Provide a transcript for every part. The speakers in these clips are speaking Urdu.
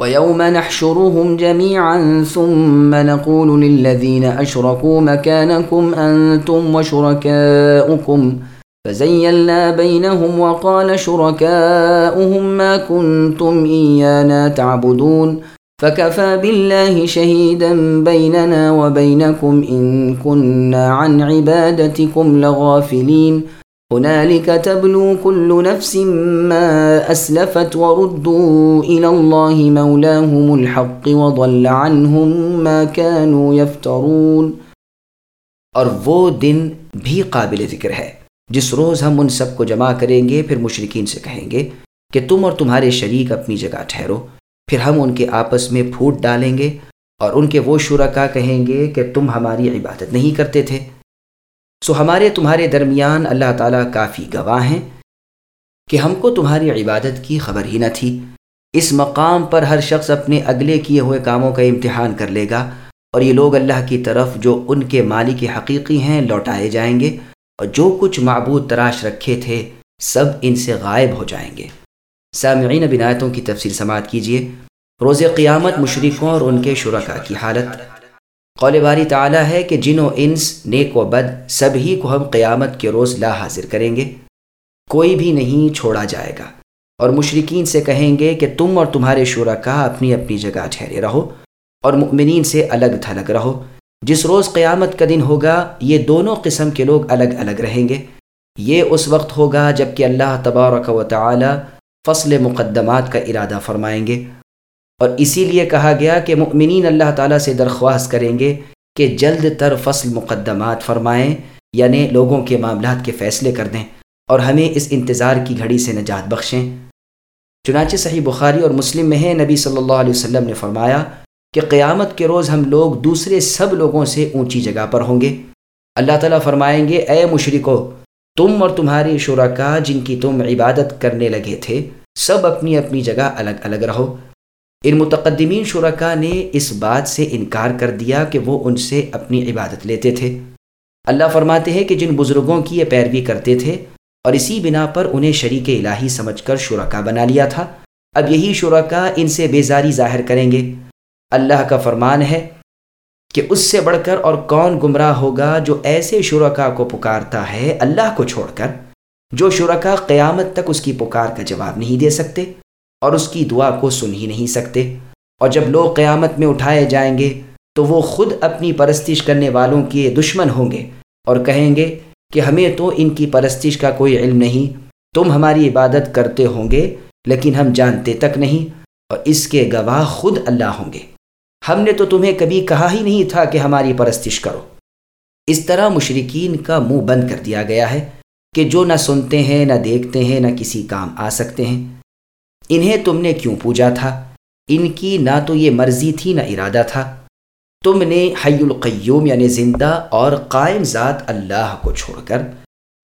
ويوم نحشرهم جميعا ثم نقول للذين أشركوا مكانكم أنتم وشركاؤكم. فزيلنا بينهم وقال شركاؤهم ما كنتم إيانا تعبدون. فكفى بالله شهيدا بيننا وبينكم إن كنا عن عبادتكم لغافلين. هنالك تبلو كل نفس ما أسلفت وردوا إلى الله مولاهم الحق وضل عنهم ما كانوا يفترون. اور وہ دن بھی قابل ذکر ہے، جس روز ہم ان سب کو جمع کریں گے، پھر مشرقین سے کہیں گے کہ تم اور تمہارے شریک اپنی جگہ ٹھہرو، پھر ہم ان کے آپس میں پھوٹ ڈالیں گے اور ان کے وہ شرکا کہیں گے کہ تم ہماری عبادت نہیں کرتے تھے۔ سو ہمارے تمہارے درمیان اللہ تعالیٰ کافی گواہ ہیں کہ ہم کو تمہاری عبادت کی خبر ہی نہ تھی۔ اس مقام پر ہر شخص اپنے اگلے کیے ہوئے کاموں کا امتحان کر لے گا اور یہ لوگ اللہ کی طرف جو ان کے مالک حقیقی ہیں لوٹائے جائیں گے اور جو کچھ معبود تراش رکھے تھے سب ان سے غائب ہو جائیں گے۔ سامعین بنایتوں کی تفصیل سماعت کیجیے۔ روز قیامت مشرقوں اور ان کے شرکا کی حالت۔ قول باری تعالیٰ ہے کہ جن و انس، نیک و بد سبھی کو ہم قیامت کے روز لا حاضر کریں گے۔ کوئی بھی نہیں چھوڑا جائے گا۔ اور مشرقین سے کہیں گے کہ تم اور تمہارے شرکا اپنی اپنی جگہ ٹھہرے رہو اور مؤمنین سے الگ تھلگ رہو۔ جس روز قیامت کا دن ہوگا، یہ دونوں قسم کے لوگ الگ الگ رہیں گے۔ یہ اس وقت ہوگا جبکہ اللہ تبارک و تعالی فصل مقدمات کا ارادہ فرمائیں گے۔ اور اسی لیے کہا گیا کہ مؤمنین اللہ تعالیٰ سے درخواست کریں گے کہ جلد تر فصل مقدمات فرمائیں یعنی لوگوں کے معاملات کے فیصلے کر دیں اور ہمیں اس انتظار کی گھڑی سے نجات بخشیں۔ چنانچہ صحیح بخاری اور مسلم میں ہے، نبی صلی اللہ علیہ وسلم نے فرمایا کہ قیامت کے روز ہم لوگ دوسرے سب لوگوں سے اونچی جگہ پر ہوں گے۔ اللہ تعالیٰ فرمائیں گے، اے مشرکو، تم اور تمہاری شرکا جن کی تم عبادت کرنے لگے تھے، سب اپنی اپنی جگہ الگ الگ رہو۔ ان متقدمین شرکا نے اس بات سے انکار کر دیا کہ وہ ان سے اپنی عبادت لیتے تھے۔ اللہ فرماتے ہیں کہ جن بزرگوں کی یہ پیروی کرتے تھے اور اسی بنا پر انہیں شریک الہی سمجھ کر شرکا بنا لیا تھا۔ اب یہی شرکا ان سے بیزاری ظاہر کریں گے۔ اللہ کا فرمان ہے کہ اس سے بڑھ کر اور کون گمراہ ہوگا جو ایسے شرکا کو پکارتا ہے اللہ کو چھوڑ کر، جو شرکا قیامت تک اس کی پکار کا جواب نہیں دے سکتے۔ اور اس کی دعا کو سن ہی نہیں سکتے۔ اور جب لوگ قیامت میں اٹھائے جائیں گے، تو وہ خود اپنی پرستش کرنے والوں کے دشمن ہوں گے اور کہیں گے کہ ہمیں تو ان کی پرستش کا کوئی علم نہیں، تم ہماری عبادت کرتے ہوں گے، لیکن ہم جانتے تک نہیں، اور اس کے گواہ خود اللہ ہوں گے۔ ہم نے تو تمہیں کبھی کہا ہی نہیں تھا کہ ہماری پرستش کرو۔ اس طرح مشرقین کا منہ بند کر دیا گیا ہے کہ جو نہ سنتے ہیں، نہ دیکھتے ہیں، نہ کسی کام آ سکتے ہیں۔ انہیں تم نے کیوں پوجا تھا؟ ان کی نہ تو یہ مرضی تھی نہ ارادہ تھا۔ تم نے حی القیوم یعنی زندہ اور قائم ذات اللہ کو چھوڑ کر،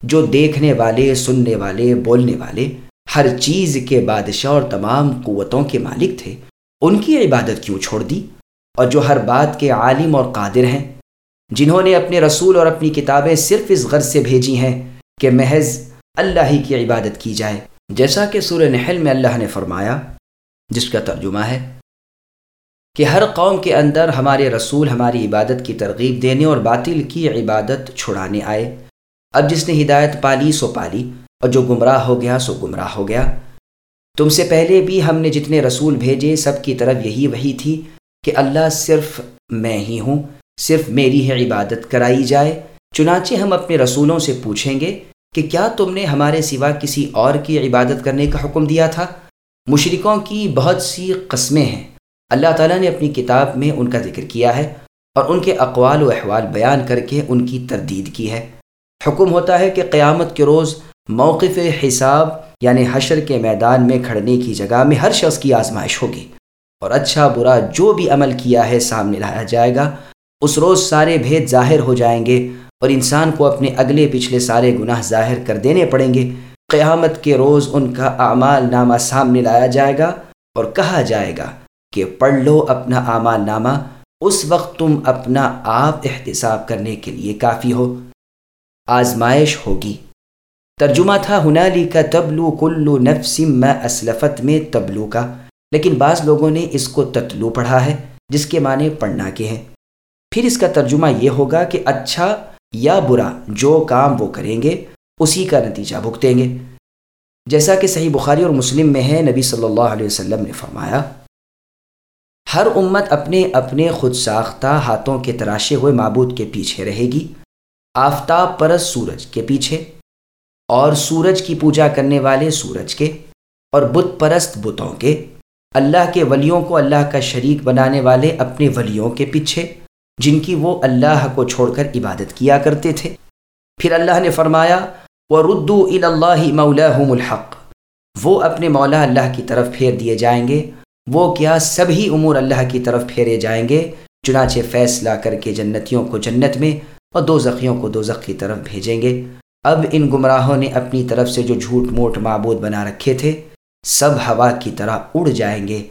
جو دیکھنے والے، سننے والے، بولنے والے، ہر چیز کے بادشاہ اور تمام قوتوں کے مالک تھے، ان کی عبادت کیوں چھوڑ دی؟ اور جو ہر بات کے عالم اور قادر ہیں، جنہوں نے اپنے رسول اور اپنی کتابیں صرف اس غرض سے بھیجی ہیں کہ محض اللہ ہی کی عبادت کی جائے۔ جیسا کہ سورہ نحل میں اللہ نے فرمایا، جس کا ترجمہ ہے، کہ ہر قوم کے اندر ہمارے رسول ہماری عبادت کی ترغیب دینے اور باطل کی عبادت چھڑانے آئے۔ اب جس نے ہدایت پالی سو پالی، اور جو گمراہ ہو گیا سو گمراہ ہو گیا۔ تم سے پہلے بھی ہم نے جتنے رسول بھیجے، سب کی طرف یہی وہی تھی کہ اللہ صرف میں ہی ہوں، صرف میری ہے عبادت کرائی جائے۔ چنانچہ ہم اپنے رسولوں سے پوچھیں گے کہ کیا تم نے ہمارے سوا کسی اور کی عبادت کرنے کا حکم دیا تھا؟ مشرقوں کی بہت سی قسمیں ہیں۔ اللہ تعالیٰ نے اپنی کتاب میں ان کا ذکر کیا ہے اور ان کے اقوال و احوال بیان کر کے ان کی تردید کی ہے۔ حکم ہوتا ہے کہ قیامت کے روز موقف حساب یعنی حشر کے میدان میں کھڑنے کی جگہ میں ہر شخص کی آزمائش ہوگی اور اچھا برا جو بھی عمل کیا ہے سامنے لایا جائے گا، اس روز سارے بھید ظاہر ہو جائیں گے۔ اور انسان کو اپنے اگلے پچھلے سارے گناہ ظاہر کر دینے پڑیں گے۔ قیامت کے روز ان کا اعمال نامہ سامنے لایا جائے گا اور کہا جائے گا کہ پڑھ لو اپنا اعمال نامہ، اس وقت تم اپنا آپ احتساب کرنے کے لیے کافی ہو۔ آزمائش ہوگی۔ ترجمہ تھا، ہنالی کا تبلو کلو نفسم میں اسلفت میں تبلو کا لیکن بعض لوگوں نے اس کو تتلو پڑھا ہے، جس کے معنی پڑھنا کے ہیں۔ پھر اس کا ترجمہ یہ ہوگا کہ اچھا یا برا جو کام وہ کریں گے، اسی کا نتیجہ بھگتیں گے۔ جیسا کہ صحیح بخاری اور مسلم میں ہے، نبی صلی اللہ علیہ وسلم نے فرمایا، ہر امت اپنے اپنے خود ساختہ ہاتھوں کے تراشے ہوئے معبود کے پیچھے رہے گی، آفتاب پرس سورج کے پیچھے، اور سورج کی پوجا کرنے والے سورج کے، اور بت پرست بتوں کے۔ اللہ کے ولیوں کو اللہ کا شریک بنانے والے اپنے ولیوں کے پیچھے۔ جن کی وہ اللہ کو چھوڑ کر عبادت کیا کرتے تھے۔ پھر اللہ نے فرمایا وہ ردو اللہ مولا الحق۔ وہ اپنے مولا اللہ کی طرف پھیر دیے جائیں گے۔ وہ کیا سبھی امور اللہ کی طرف پھیرے جائیں گے؟ چنانچہ فیصلہ کر کے جنتیوں کو جنت میں اور دو زخیوں کو دو کی طرف بھیجیں گے۔ اب ان گمراہوں نے اپنی طرف سے جو جھوٹ موٹ معبود بنا رکھے تھے، سب ہوا کی طرح اڑ جائیں گے۔